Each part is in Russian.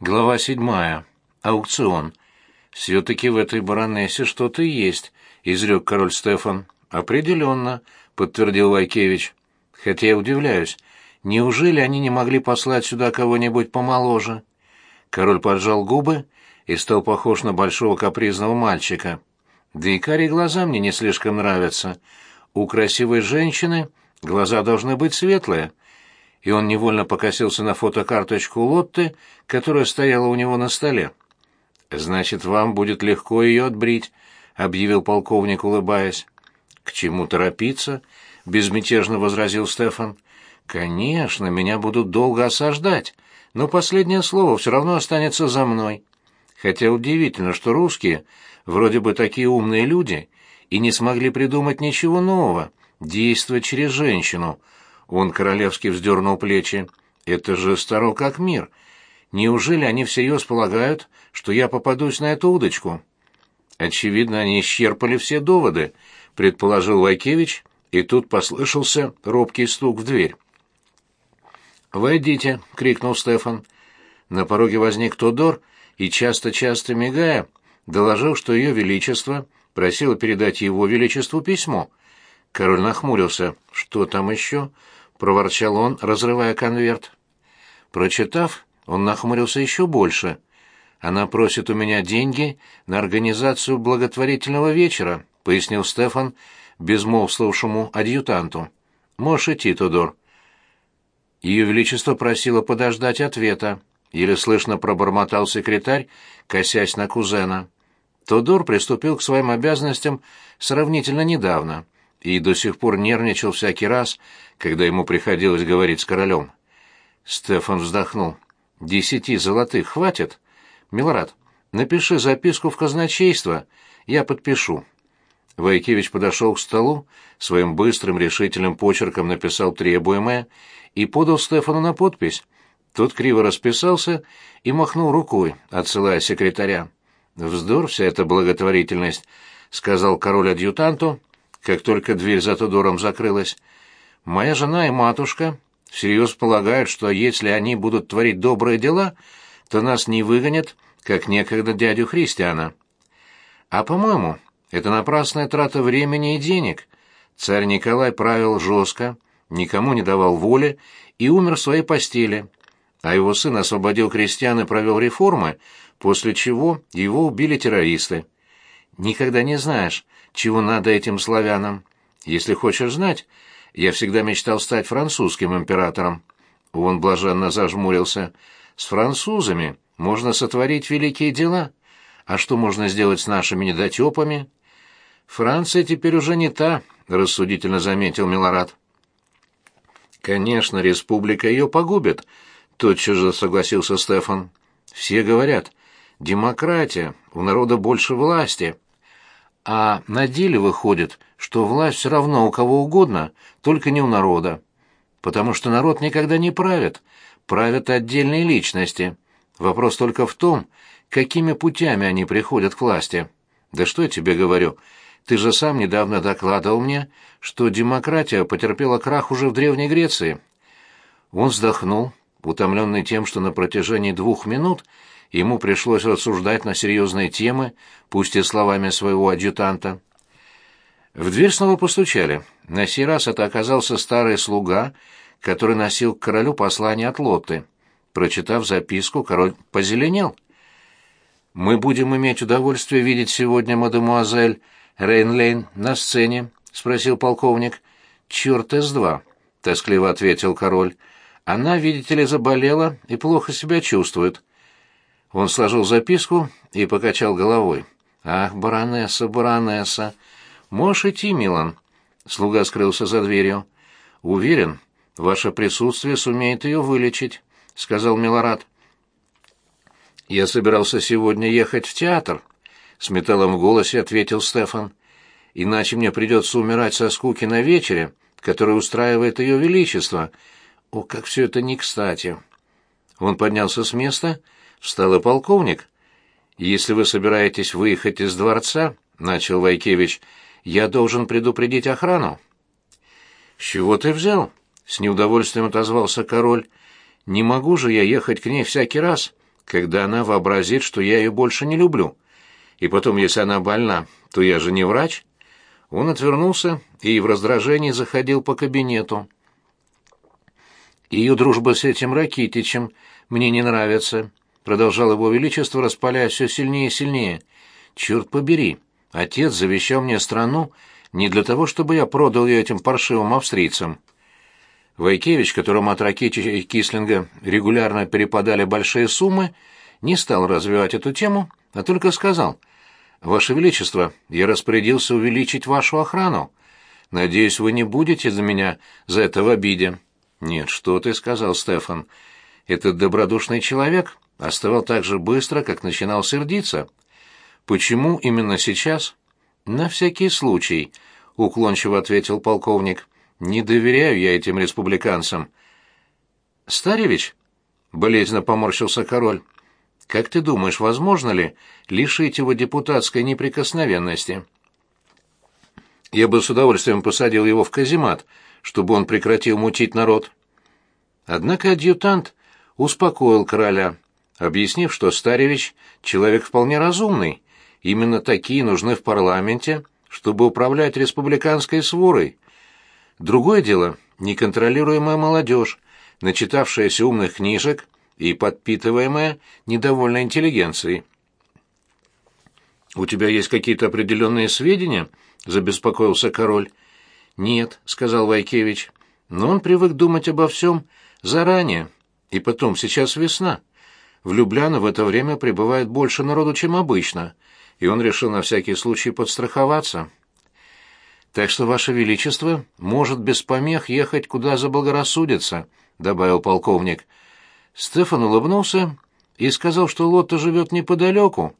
Глава седьмая. Аукцион. «Все-таки в этой баронессе что-то есть», — изрек король Стефан. «Определенно», — подтвердил Вайкевич. «Хотя я удивляюсь, неужели они не могли послать сюда кого-нибудь помоложе?» Король поджал губы и стал похож на большого капризного мальчика. «Да и карие глаза мне не слишком нравятся. У красивой женщины глаза должны быть светлые» и он невольно покосился на фотокарточку Лотты, которая стояла у него на столе. «Значит, вам будет легко ее отбрить», — объявил полковник, улыбаясь. «К чему торопиться?» — безмятежно возразил Стефан. «Конечно, меня будут долго осаждать, но последнее слово все равно останется за мной. Хотя удивительно, что русские, вроде бы такие умные люди, и не смогли придумать ничего нового, действовать через женщину», он королевски вздернул плечи. «Это же старо как мир. Неужели они всерьез полагают, что я попадусь на эту удочку?» «Очевидно, они исчерпали все доводы», — предположил Вайкевич, и тут послышался робкий стук в дверь. «Войдите!» — крикнул Стефан. На пороге возник Тодор и, часто-часто мигая, доложил, что ее величество просило передать его величеству письмо. Король нахмурился. «Что там еще?» — проворчал он, разрывая конверт. Прочитав, он нахмурился еще больше. «Она просит у меня деньги на организацию благотворительного вечера», — пояснил Стефан безмолвствовавшему адъютанту. «Можешь идти, Тодор». Ее Величество просило подождать ответа. Еле слышно пробормотал секретарь, косясь на кузена. Тодор приступил к своим обязанностям сравнительно недавно — и до сих пор нервничал всякий раз, когда ему приходилось говорить с королем. Стефан вздохнул. «Десяти золотых хватит? Милорад, напиши записку в казначейство, я подпишу». Войкевич подошел к столу, своим быстрым решительным почерком написал требуемое и подал Стефану на подпись. Тот криво расписался и махнул рукой, отсылая секретаря. «Вздор вся эта благотворительность», — сказал король адъютанту, как только дверь за Тодором закрылась. «Моя жена и матушка всерьез полагают, что если они будут творить добрые дела, то нас не выгонят, как некогда дядю Христиана. А, по-моему, это напрасная трата времени и денег. Царь Николай правил жестко, никому не давал воли и умер в своей постели, а его сын освободил крестьян и провел реформы, после чего его убили террористы. Никогда не знаешь, чего надо этим славянам. Если хочешь знать, я всегда мечтал стать французским императором. Он блаженно зажмурился. С французами можно сотворить великие дела. А что можно сделать с нашими недотепами? Франция теперь уже не та, рассудительно заметил Милорад. Конечно, республика ее погубит, тотчас же согласился Стефан. Все говорят, демократия, у народа больше власти. А на деле выходит, что власть все равно у кого угодно, только не у народа. Потому что народ никогда не правит, правят отдельные личности. Вопрос только в том, какими путями они приходят к власти. Да что я тебе говорю, ты же сам недавно докладывал мне, что демократия потерпела крах уже в Древней Греции. Он вздохнул, утомленный тем, что на протяжении двух минут ему пришлось рассуждать на серьезные темы, пусть и словами своего адъютанта. В дверь снова постучали. На сей раз это оказался старый слуга, который носил к королю послание от Лотты. Прочитав записку, король позеленел. «Мы будем иметь удовольствие видеть сегодня мадемуазель Рейнлейн на сцене?» — спросил полковник. «Черт из два», — тоскливо ответил король. «Она, видите ли, заболела и плохо себя чувствует. Он сложил записку и покачал головой. «Ах, баронесса, баронесса! Можешь идти, Милан?» Слуга скрылся за дверью. «Уверен, ваше присутствие сумеет ее вылечить», — сказал Милорад. «Я собирался сегодня ехать в театр», — с металлом в голосе ответил Стефан. «Иначе мне придется умирать со скуки на вечере, который устраивает ее величество. О, как все это не кстати!» Он поднялся с места встал и полковник. «Если вы собираетесь выехать из дворца, — начал Вайкевич, — я должен предупредить охрану». «С чего ты взял?» — с неудовольствием отозвался король. «Не могу же я ехать к ней всякий раз, когда она вообразит, что я ее больше не люблю. И потом, если она больна, то я же не врач. Он отвернулся и в раздражении заходил по кабинету. Ее дружба с этим Ракитичем мне не нравится, продолжал его величество, распаляя все сильнее и сильнее. Черт побери, отец завещал мне страну не для того, чтобы я продал ее этим паршивым австрийцам. Вайкевич, которому от Ракитича и Кислинга регулярно перепадали большие суммы, не стал развивать эту тему, а только сказал, «Ваше Величество, я распорядился увеличить вашу охрану. Надеюсь, вы не будете за меня за это в обиде». «Нет, что ты», — сказал Стефан. «Этот добродушный человек остывал так же быстро, как начинал сердиться. Почему именно сейчас?» «На всякий случай», — уклончиво ответил полковник. «Не доверяю я этим республиканцам». «Старевич?» — болезненно поморщился король. Как ты думаешь, возможно ли лишить его депутатской неприкосновенности? Я бы с удовольствием посадил его в каземат, чтобы он прекратил мутить народ. Однако адъютант успокоил короля, объяснив, что Старевич — человек вполне разумный, именно такие нужны в парламенте, чтобы управлять республиканской сворой. Другое дело — неконтролируемая молодежь, начитавшаяся умных книжек — и подпитываемая недовольной интеллигенцией. «У тебя есть какие-то определенные сведения?» — забеспокоился король. «Нет», — сказал Вайкевич, — «но он привык думать обо всем заранее. И потом, сейчас весна. В Любляно в это время прибывает больше народу, чем обычно, и он решил на всякий случай подстраховаться. Так что, Ваше Величество может без помех ехать куда заблагорассудится», — добавил полковник. Стефан улыбнулся и сказал, что Лотта живет неподалеку,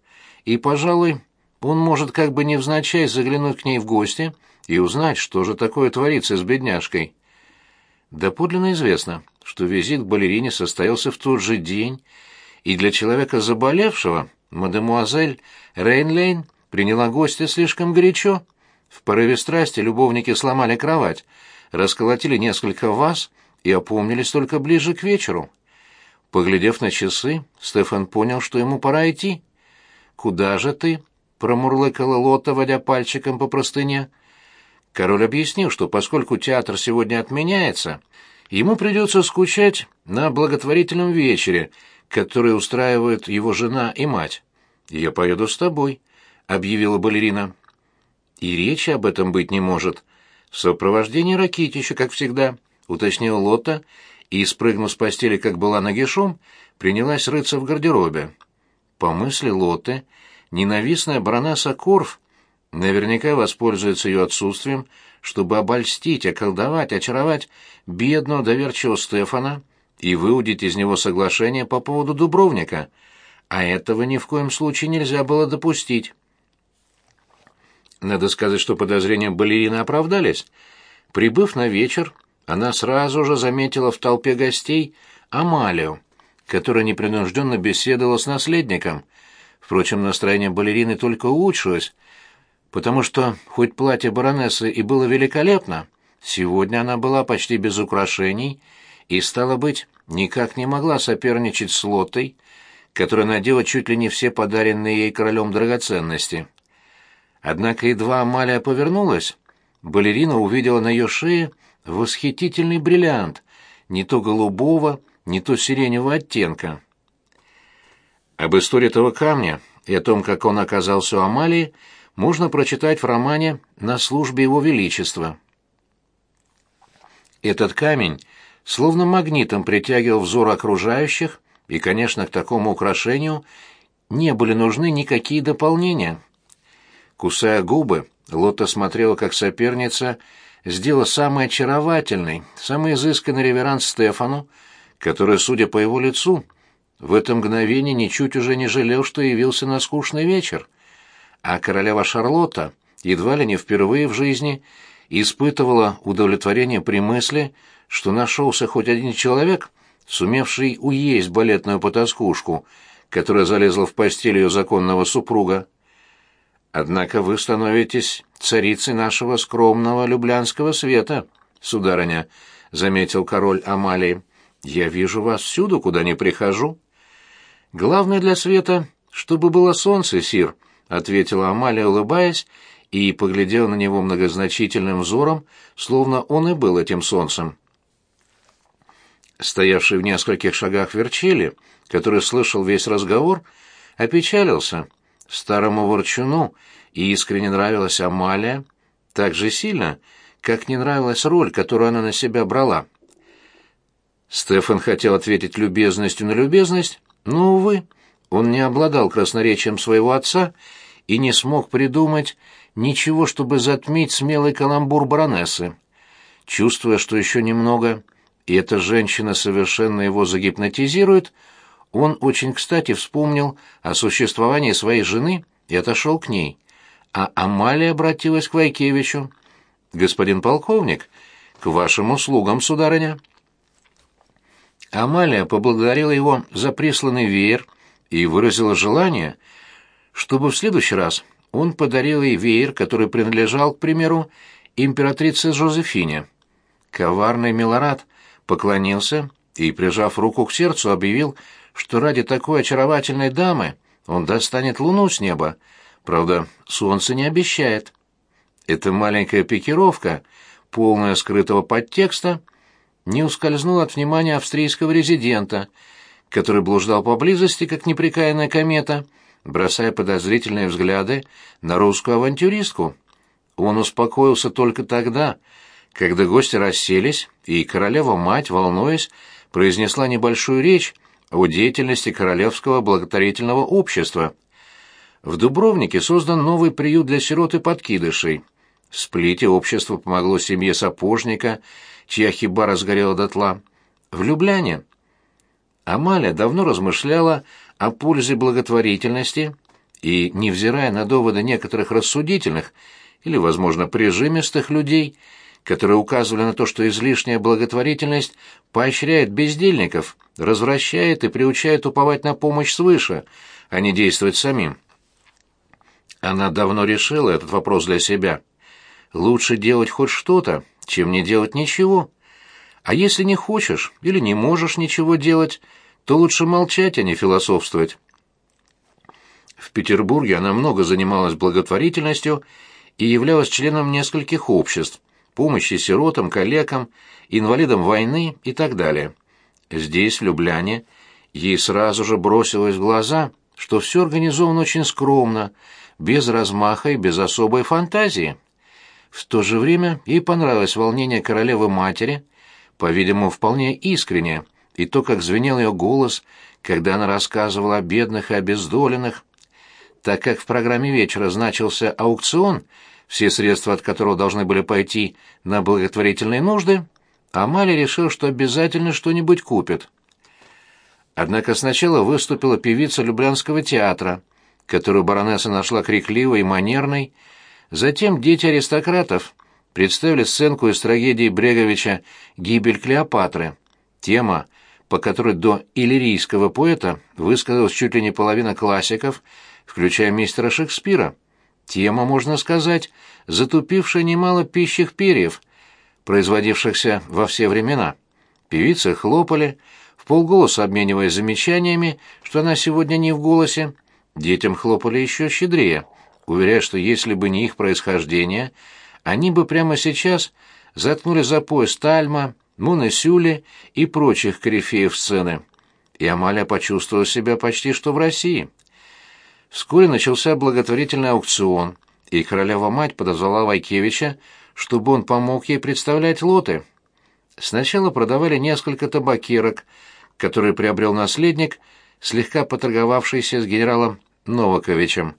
и, пожалуй, он может как бы невзначай заглянуть к ней в гости и узнать, что же такое творится с бедняжкой. Доподлинно известно, что визит к балерине состоялся в тот же день, и для человека заболевшего мадемуазель Рейнлейн приняла гостя слишком горячо. В порыве страсти любовники сломали кровать, расколотили несколько ваз и опомнились только ближе к вечеру. Поглядев на часы, Стефан понял, что ему пора идти. «Куда же ты?» — промурлыкала Лота, водя пальчиком по простыне. Король объяснил, что поскольку театр сегодня отменяется, ему придется скучать на благотворительном вечере, который устраивают его жена и мать. «Я поеду с тобой», — объявила балерина. «И речи об этом быть не может. В сопровождении Ракитича, как всегда», — уточнила Лота и, спрыгнув с постели, как была нагишом, принялась рыться в гардеробе. По мысли Лоты, ненавистная баронесса Корф наверняка воспользуется ее отсутствием, чтобы обольстить, околдовать, очаровать бедного доверчивого Стефана и выудить из него соглашение по поводу Дубровника, а этого ни в коем случае нельзя было допустить. Надо сказать, что подозрения балерины оправдались. Прибыв на вечер, она сразу же заметила в толпе гостей Амалию, которая непринужденно беседовала с наследником. Впрочем, настроение балерины только улучшилось, потому что, хоть платье баронессы и было великолепно, сегодня она была почти без украшений и, стало быть, никак не могла соперничать с Лотой, которая надела чуть ли не все подаренные ей королем драгоценности. Однако едва Амалия повернулась, балерина увидела на ее шее восхитительный бриллиант, не то голубого, не то сиреневого оттенка. Об истории этого камня и о том, как он оказался у Амалии, можно прочитать в романе «На службе его величества». Этот камень словно магнитом притягивал взор окружающих, и, конечно, к такому украшению не были нужны никакие дополнения. Кусая губы, Лотта смотрела, как соперница сделал самый очаровательный, самый изысканный реверанс Стефану, который, судя по его лицу, в это мгновение ничуть уже не жалел, что явился на скучный вечер. А королева Шарлотта, едва ли не впервые в жизни, испытывала удовлетворение при мысли, что нашелся хоть один человек, сумевший уесть балетную потаскушку, которая залезла в постель ее законного супруга. Однако вы становитесь царицей нашего скромного люблянского света, сударыня, заметил король Амалии. Я вижу вас всюду, куда ни прихожу. Главное для света, чтобы было солнце, сир, ответила Амалия, улыбаясь, и поглядела на него многозначительным взором, словно он и был этим солнцем. Стоявший в нескольких шагах Верчили, который слышал весь разговор, опечалился. Старому ворчуну искренне нравилась Амалия так же сильно, как не нравилась роль, которую она на себя брала. Стефан хотел ответить любезностью на любезность, но, увы, он не обладал красноречием своего отца и не смог придумать ничего, чтобы затмить смелый каламбур баронессы. Чувствуя, что еще немного, и эта женщина совершенно его загипнотизирует, он очень кстати вспомнил о существовании своей жены и отошел к ней. А Амалия обратилась к Вайкевичу. «Господин полковник, к вашим услугам, сударыня». Амалия поблагодарила его за присланный веер и выразила желание, чтобы в следующий раз он подарил ей веер, который принадлежал, к примеру, императрице Жозефине. Коварный Милорад поклонился и, прижав руку к сердцу, объявил, что ради такой очаровательной дамы он достанет луну с неба. Правда, солнце не обещает. Эта маленькая пикировка, полная скрытого подтекста, не ускользнула от внимания австрийского резидента, который блуждал поблизости, как неприкаянная комета, бросая подозрительные взгляды на русскую авантюристку. Он успокоился только тогда, когда гости расселись, и королева-мать, волнуясь, произнесла небольшую речь о деятельности Королевского благотворительного общества. В Дубровнике создан новый приют для сирот и подкидышей. В Сплите общество помогло семье сапожника, чья хибара сгорела дотла. В Любляне Амалия давно размышляла о пользе благотворительности и, невзирая на доводы некоторых рассудительных или, возможно, прижимистых людей, которые указывали на то, что излишняя благотворительность поощряет бездельников, развращает и приучает уповать на помощь свыше, а не действовать самим. Она давно решила этот вопрос для себя. Лучше делать хоть что-то, чем не делать ничего. А если не хочешь или не можешь ничего делать, то лучше молчать, а не философствовать. В Петербурге она много занималась благотворительностью и являлась членом нескольких обществ, помощи сиротам, калекам, инвалидам войны и так далее. Здесь, в Любляне, ей сразу же бросилось в глаза, что все организовано очень скромно, без размаха и без особой фантазии. В то же время ей понравилось волнение королевы-матери, по-видимому, вполне искреннее, и то, как звенел ее голос, когда она рассказывала о бедных и обездоленных. Так как в программе вечера значился аукцион, все средства от которого должны были пойти на благотворительные нужды, Амали решил, что обязательно что-нибудь купит. Однако сначала выступила певица Люблянского театра, которую баронесса нашла крикливой и манерной, Затем дети аристократов представили сценку из трагедии Бреговича «Гибель Клеопатры». Тема, по которой до иллирийского поэта высказалась чуть ли не половина классиков, включая мистера Шекспира. Тема, можно сказать, затупившая немало пищих перьев, производившихся во все времена. Певицы хлопали, в полголоса обмениваясь замечаниями, что она сегодня не в голосе. Детям хлопали еще щедрее — уверяя, что если бы не их происхождение, они бы прямо сейчас заткнули за пояс Тальма, Муна Сюли и прочих корифеев сцены. И Амалия почувствовала себя почти что в России. Вскоре начался благотворительный аукцион, и королева-мать подозвала Вайкевича, чтобы он помог ей представлять лоты. Сначала продавали несколько табакерок, которые приобрел наследник, слегка поторговавшийся с генералом Новаковичем.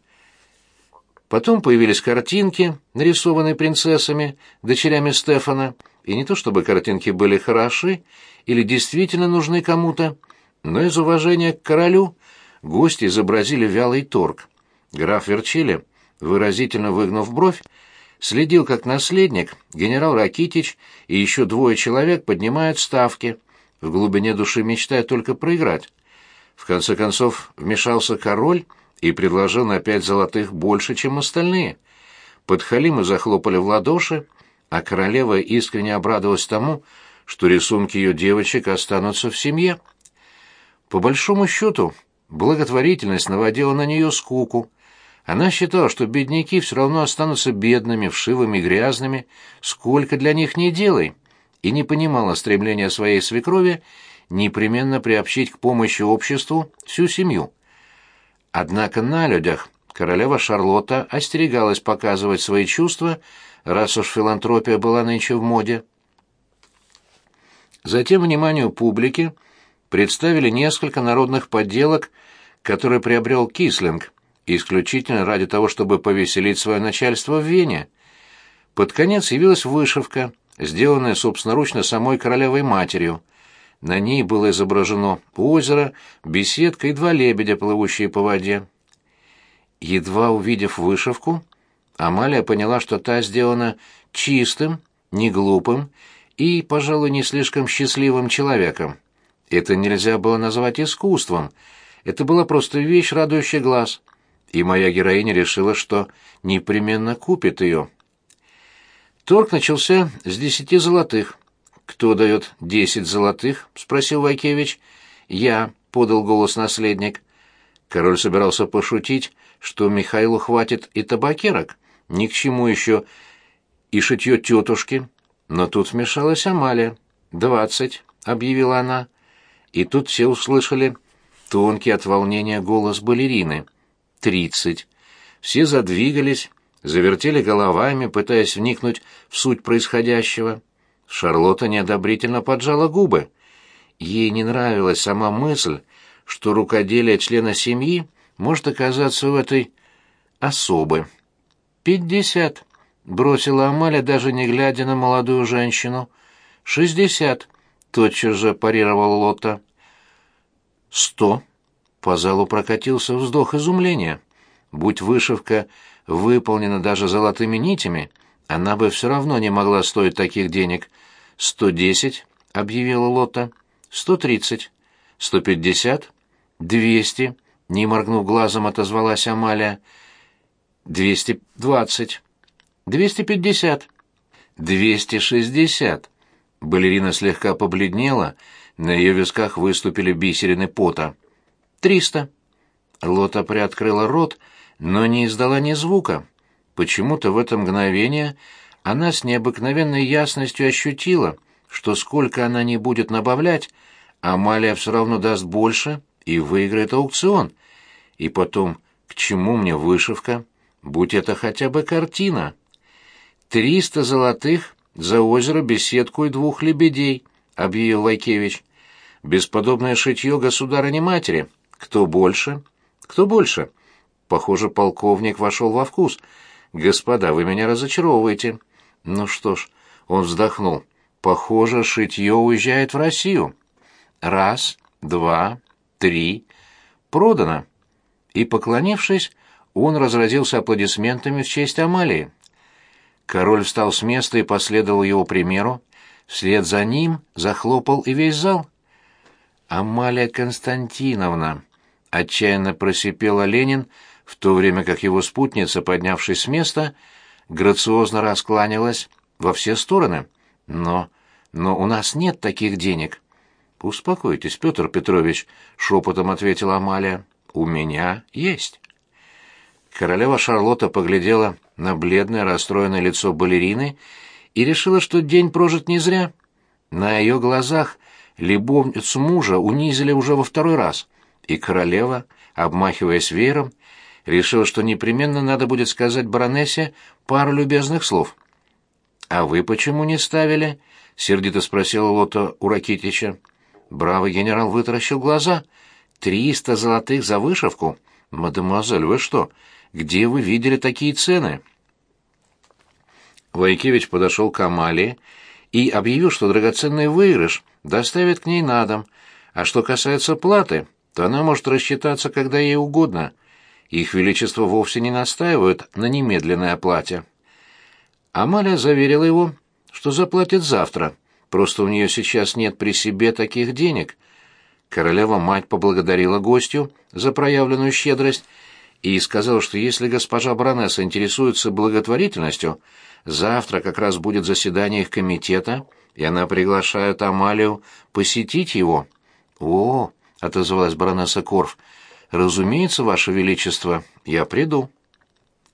Потом появились картинки, нарисованные принцессами, дочерями Стефана, и не то чтобы картинки были хороши или действительно нужны кому-то, но из уважения к королю гости изобразили вялый торг. Граф Верчили, выразительно выгнув бровь, следил, как наследник, генерал Ракитич и еще двое человек поднимают ставки, в глубине души мечтая только проиграть. В конце концов вмешался король и предложил на пять золотых больше, чем остальные. Подхалимы захлопали в ладоши, а королева искренне обрадовалась тому, что рисунки ее девочек останутся в семье. По большому счету, Благотворительность наводила на нее скуку. Она считала, что бедняки все равно останутся бедными, вшивыми, грязными, сколько для них не делай, и не понимала стремления своей свекрови непременно приобщить к помощи обществу всю семью. Однако на людях королева Шарлотта остерегалась показывать свои чувства, раз уж филантропия была нынче в моде. Затем вниманию публики представили несколько народных подделок, которые приобрел Кислинг, исключительно ради того, чтобы повеселить свое начальство в Вене. Под конец явилась вышивка, сделанная собственноручно самой королевой матерью. На ней было изображено озеро, беседка и два лебедя, плывущие по воде. Едва увидев вышивку, Амалия поняла, что та сделана чистым, неглупым и, пожалуй, не слишком счастливым человеком. Это нельзя было назвать искусством, это была просто вещь, радующая глаз, и моя героиня решила, что непременно купит ее. Торг начался с десяти золотых. «Кто дает десять золотых?» — спросил Вайкевич. «Я», — подал голос наследник. Король собирался пошутить, что Михаилу хватит и табакерок, ни к чему еще и шитье тетушки. Но тут вмешалась Амалия. «Двадцать», — объявила она. И тут все услышали тонкий от волнения голос балерины. «Тридцать». Все задвигались, завертели головами, пытаясь вникнуть в суть происходящего. Шарлотта неодобрительно поджала губы. Ей не нравилась сама мысль, что рукоделие члена семьи может оказаться в этой особы. «Пятьдесят», — бросила Амаля, даже не глядя на молодую женщину. «Шестьдесят», — тотчас же парировала Лотта. «Сто», — по залу прокатился вздох изумления. «Будь вышивка выполнена даже золотыми нитями, она бы все равно не могла стоить таких денег. «Сто десять», — объявила Лотта. «Сто тридцать». «Сто пятьдесят». «Двести», — не моргнув глазом, отозвалась Амалия. «Двести двадцать». «Двести пятьдесят». «Двести шестьдесят». Балерина слегка побледнела, на ее висках выступили бисерины пота. «Триста». Лота приоткрыла рот, но не издала ни звука. Почему-то в это мгновение она с необыкновенной ясностью ощутила, что сколько она не будет набавлять, Амалия все равно даст больше и выиграет аукцион. И потом, к чему мне вышивка? Будь это хотя бы картина. «Триста золотых за озеро, беседку и двух лебедей», — объявил Вайкевич. «Бесподобное шитье государыни-матери. Кто больше?» «Кто больше?» Похоже, полковник вошел во вкус. «Господа, вы меня разочаровываете». Ну что ж, он вздохнул. Похоже, шитье уезжает в Россию. Раз, два, три. Продано. И, поклонившись, он разразился аплодисментами в честь Амалии. Король встал с места и последовал его примеру. Вслед за ним захлопал и весь зал. «Амалия Константиновна!» — отчаянно просипела Ленин, в то время как его спутница, поднявшись с места, — грациозно раскланялась во все стороны. Но... но у нас нет таких денег. Успокойтесь, Петр Петрович, шепотом ответила Амалия. У меня есть. Королева Шарлотта поглядела на бледное, расстроенное лицо балерины и решила, что день прожит не зря. На ее глазах любовницу мужа унизили уже во второй раз, и королева, обмахиваясь веером, решил, что непременно надо будет сказать баронессе пару любезных слов. «А вы почему не ставили?» — сердито спросила Лота у Ракитича. Бравый генерал вытаращил глаза. «Триста золотых за вышивку? Мадемуазель, вы что? Где вы видели такие цены?» Войкевич подошел к Амалии и объявил, что драгоценный выигрыш доставит к ней на дом, а что касается платы, то она может рассчитаться, когда ей угодно — их Величество вовсе не настаивают на немедленной оплате. Амалия заверила его, что заплатит завтра, просто у нее сейчас нет при себе таких денег. Королева-мать поблагодарила гостю за проявленную щедрость и сказала, что если госпожа баронесса интересуется благотворительностью, завтра как раз будет заседание их комитета, и она приглашает Амалию посетить его. «О!» — отозвалась баронесса Корф — «Разумеется, Ваше Величество, я приду».